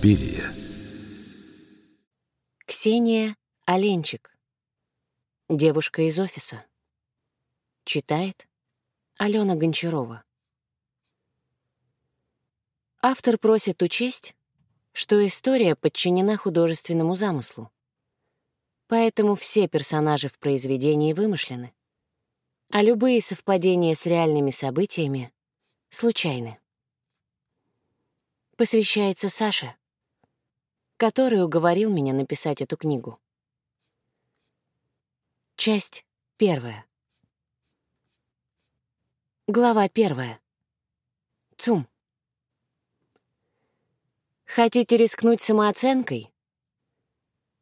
Суспирия. Ксения Оленчик. Девушка из офиса. Читает Алена Гончарова. Автор просит учесть, что история подчинена художественному замыслу. Поэтому все персонажи в произведении вымышлены, а любые совпадения с реальными событиями случайны. Посвящается Саше, который уговорил меня написать эту книгу. Часть первая. Глава первая. ЦУМ. Хотите рискнуть самооценкой?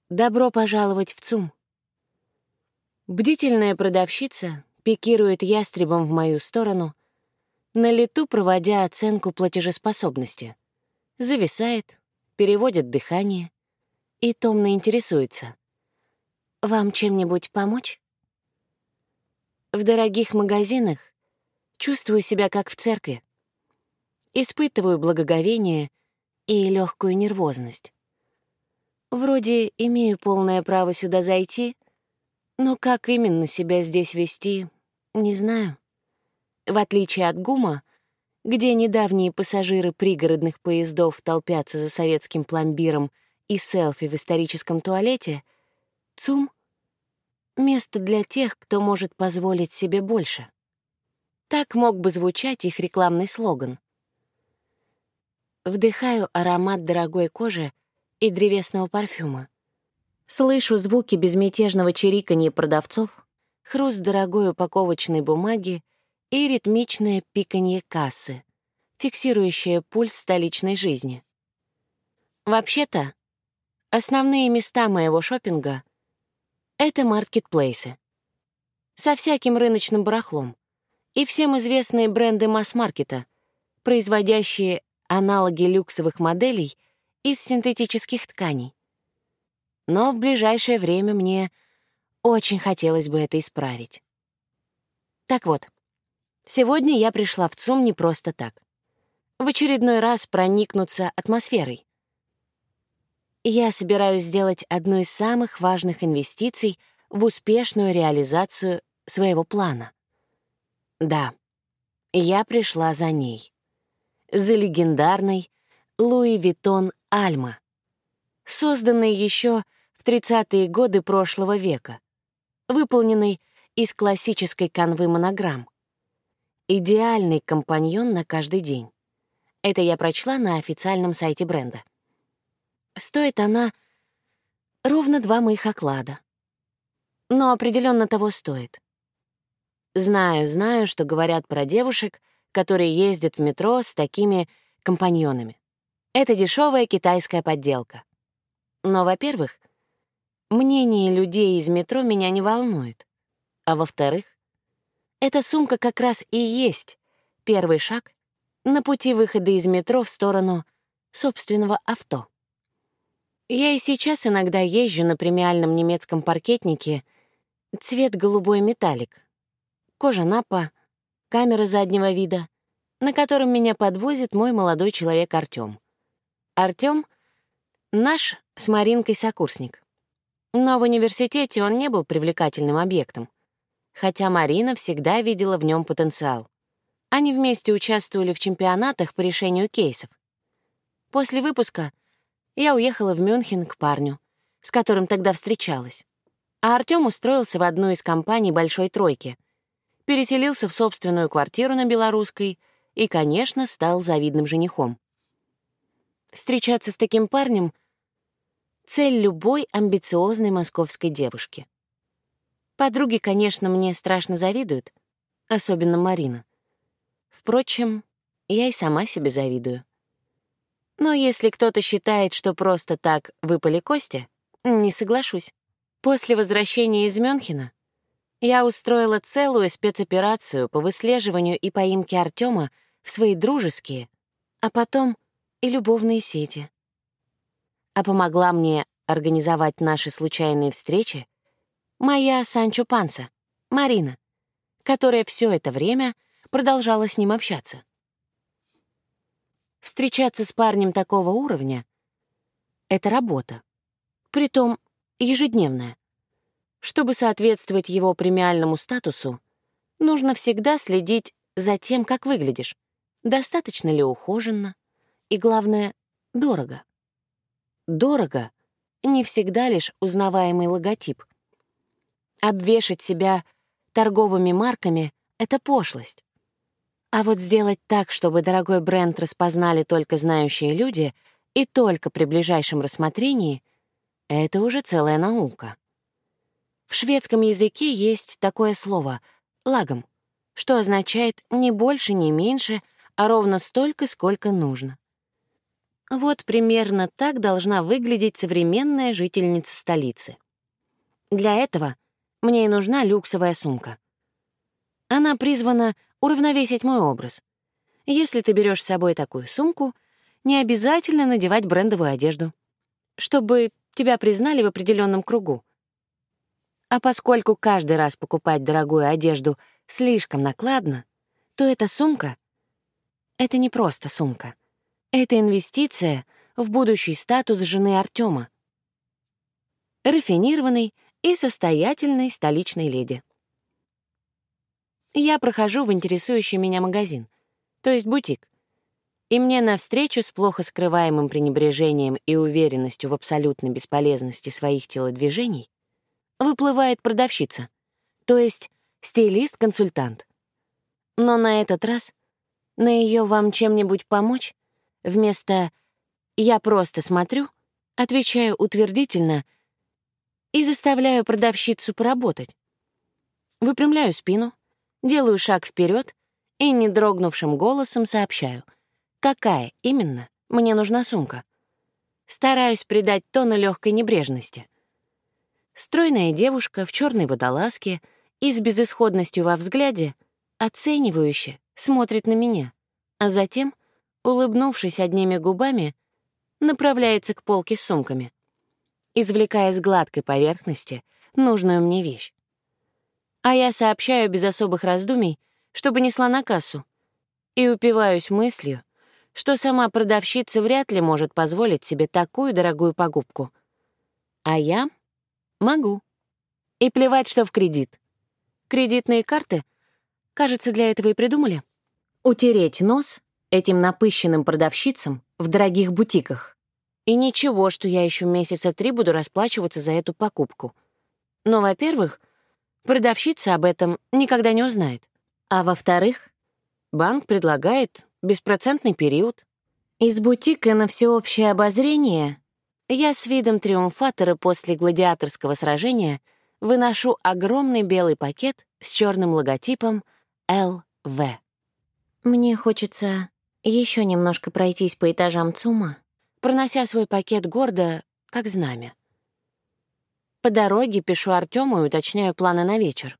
Добро пожаловать в ЦУМ. Бдительная продавщица пикирует ястребом в мою сторону, на лету проводя оценку платежеспособности. Зависает, переводит дыхание и томно интересуется. «Вам чем-нибудь помочь?» В дорогих магазинах чувствую себя как в церкви. Испытываю благоговение и легкую нервозность. Вроде имею полное право сюда зайти, но как именно себя здесь вести, не знаю. В отличие от ГУМа, где недавние пассажиры пригородных поездов толпятся за советским пломбиром и селфи в историческом туалете, ЦУМ — место для тех, кто может позволить себе больше. Так мог бы звучать их рекламный слоган. Вдыхаю аромат дорогой кожи и древесного парфюма. Слышу звуки безмятежного чириканья продавцов, хруст дорогой упаковочной бумаги и ритмичное пиканье кассы, фиксирующее пульс столичной жизни. Вообще-то, основные места моего шопинга — это маркетплейсы. Со всяким рыночным барахлом и всем известные бренды масс-маркета, производящие аналоги люксовых моделей из синтетических тканей. Но в ближайшее время мне очень хотелось бы это исправить. Так вот, сегодня я пришла в ЦУМ не просто так. В очередной раз проникнуться атмосферой. Я собираюсь сделать одну из самых важных инвестиций в успешную реализацию своего плана. Да, я пришла за ней за легендарной Луи Виттон Альма, созданной еще в 30-е годы прошлого века, выполненной из классической канвы монограмм. Идеальный компаньон на каждый день. Это я прочла на официальном сайте бренда. Стоит она ровно два моих оклада. Но определенно того стоит. Знаю, знаю, что говорят про девушек, которые ездят в метро с такими компаньонами. Это дешевая китайская подделка. Но, во-первых, мнение людей из метро меня не волнует. А во-вторых, эта сумка как раз и есть первый шаг на пути выхода из метро в сторону собственного авто. Я и сейчас иногда езжу на премиальном немецком паркетнике цвет голубой металлик, кожа напа, камера заднего вида, на котором меня подвозит мой молодой человек Артём. Артём — наш с Маринкой сокурсник. Но в университете он не был привлекательным объектом, хотя Марина всегда видела в нем потенциал. Они вместе участвовали в чемпионатах по решению кейсов. После выпуска я уехала в Мюнхен к парню, с которым тогда встречалась. А Артём устроился в одну из компаний «Большой тройки», переселился в собственную квартиру на Белорусской и, конечно, стал завидным женихом. Встречаться с таким парнем — цель любой амбициозной московской девушки. Подруги, конечно, мне страшно завидуют, особенно Марина. Впрочем, я и сама себе завидую. Но если кто-то считает, что просто так выпали кости, не соглашусь. После возвращения из Мюнхена я устроила целую спецоперацию по выслеживанию и поимке Артема в свои дружеские, а потом и любовные сети. А помогла мне организовать наши случайные встречи моя Санчо Панса, Марина, которая все это время продолжала с ним общаться. Встречаться с парнем такого уровня — это работа. Притом ежедневная. Чтобы соответствовать его премиальному статусу, нужно всегда следить за тем, как выглядишь, достаточно ли ухоженно и, главное, дорого. Дорого — не всегда лишь узнаваемый логотип. Обвешать себя торговыми марками — это пошлость. А вот сделать так, чтобы дорогой бренд распознали только знающие люди и только при ближайшем рассмотрении — это уже целая наука. В шведском языке есть такое слово «лагом», что означает «не больше, не меньше», а ровно столько, сколько нужно. Вот примерно так должна выглядеть современная жительница столицы. Для этого мне и нужна люксовая сумка. Она призвана уравновесить мой образ. Если ты берешь с собой такую сумку, не обязательно надевать брендовую одежду, чтобы тебя признали в определенном кругу. А поскольку каждый раз покупать дорогую одежду слишком накладно, то эта сумка — это не просто сумка. Это инвестиция в будущий статус жены Артема. Рафинированной и состоятельной столичной леди. Я прохожу в интересующий меня магазин, то есть бутик, и мне навстречу с плохо скрываемым пренебрежением и уверенностью в абсолютной бесполезности своих телодвижений выплывает продавщица, то есть стилист-консультант. Но на этот раз на ее «вам чем-нибудь помочь» вместо «я просто смотрю» отвечаю утвердительно и заставляю продавщицу поработать. Выпрямляю спину, делаю шаг вперед и недрогнувшим голосом сообщаю, какая именно мне нужна сумка. Стараюсь придать тону легкой небрежности — Стройная девушка в черной водолазке и с безысходностью во взгляде оценивающе смотрит на меня, а затем, улыбнувшись одними губами, направляется к полке с сумками, извлекая с гладкой поверхности нужную мне вещь. А я сообщаю без особых раздумий, чтобы несла на кассу, и упиваюсь мыслью, что сама продавщица вряд ли может позволить себе такую дорогую покупку. А я Могу. И плевать, что в кредит. Кредитные карты, кажется, для этого и придумали. Утереть нос этим напыщенным продавщицам в дорогих бутиках. И ничего, что я еще месяца три буду расплачиваться за эту покупку. Но, во-первых, продавщица об этом никогда не узнает. А во-вторых, банк предлагает беспроцентный период. Из бутика на всеобщее обозрение я с видом триумфатора после гладиаторского сражения выношу огромный белый пакет с черным логотипом ЛВ. Мне хочется еще немножко пройтись по этажам ЦУМа, пронося свой пакет гордо, как знамя. По дороге пишу Артему и уточняю планы на вечер.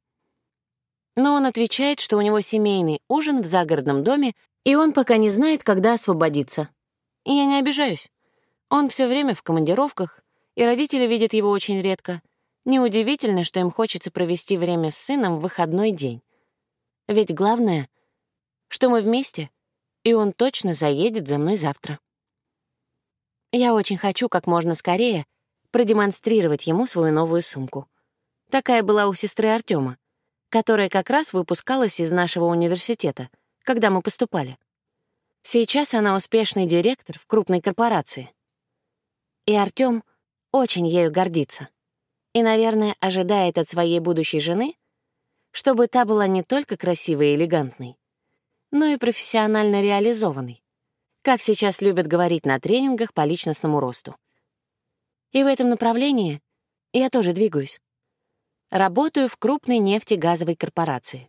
Но он отвечает, что у него семейный ужин в загородном доме, и он пока не знает, когда освободиться. И я не обижаюсь. Он все время в командировках, и родители видят его очень редко. Неудивительно, что им хочется провести время с сыном в выходной день. Ведь главное, что мы вместе, и он точно заедет за мной завтра. Я очень хочу как можно скорее продемонстрировать ему свою новую сумку. Такая была у сестры Артема, которая как раз выпускалась из нашего университета, когда мы поступали. Сейчас она успешный директор в крупной корпорации. И Артём очень ею гордится. И, наверное, ожидает от своей будущей жены, чтобы та была не только красивой и элегантной, но и профессионально реализованной, как сейчас любят говорить на тренингах по личностному росту. И в этом направлении я тоже двигаюсь. Работаю в крупной нефтегазовой корпорации.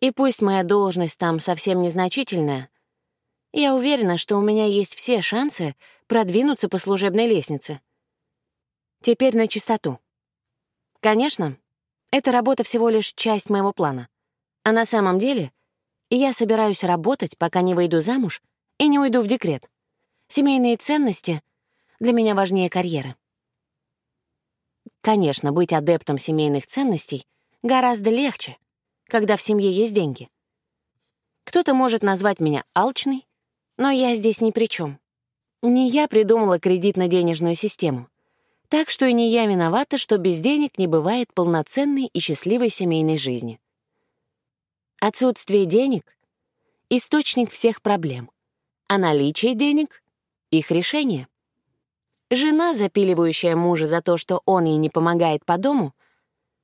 И пусть моя должность там совсем незначительная, я уверена, что у меня есть все шансы продвинуться по служебной лестнице. Теперь на чистоту. Конечно, эта работа всего лишь часть моего плана. А на самом деле я собираюсь работать, пока не выйду замуж и не уйду в декрет. Семейные ценности для меня важнее карьеры. Конечно, быть адептом семейных ценностей гораздо легче, когда в семье есть деньги. Кто-то может назвать меня алчной, но я здесь ни при чем. Не я придумала кредитно-денежную систему. Так что и не я виновата, что без денег не бывает полноценной и счастливой семейной жизни. Отсутствие денег — источник всех проблем, а наличие денег — их решение. Жена, запиливающая мужа за то, что он ей не помогает по дому,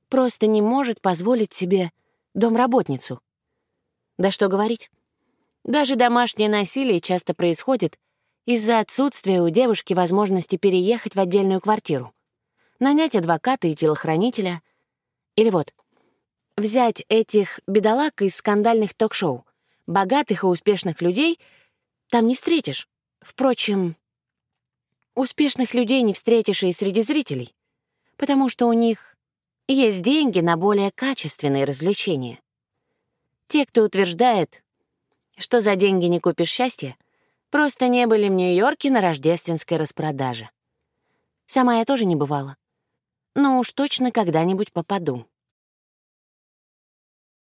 просто не может позволить себе домработницу. Да что говорить. Даже домашнее насилие часто происходит из-за отсутствия у девушки возможности переехать в отдельную квартиру, нанять адвоката и телохранителя. Или вот, взять этих бедолаг из скандальных ток-шоу, богатых и успешных людей там не встретишь. Впрочем, Успешных людей не встретишь и среди зрителей, потому что у них есть деньги на более качественные развлечения. Те, кто утверждает, что за деньги не купишь счастье, просто не были в Нью-Йорке на рождественской распродаже. Сама я тоже не бывала. Но уж точно когда-нибудь попаду.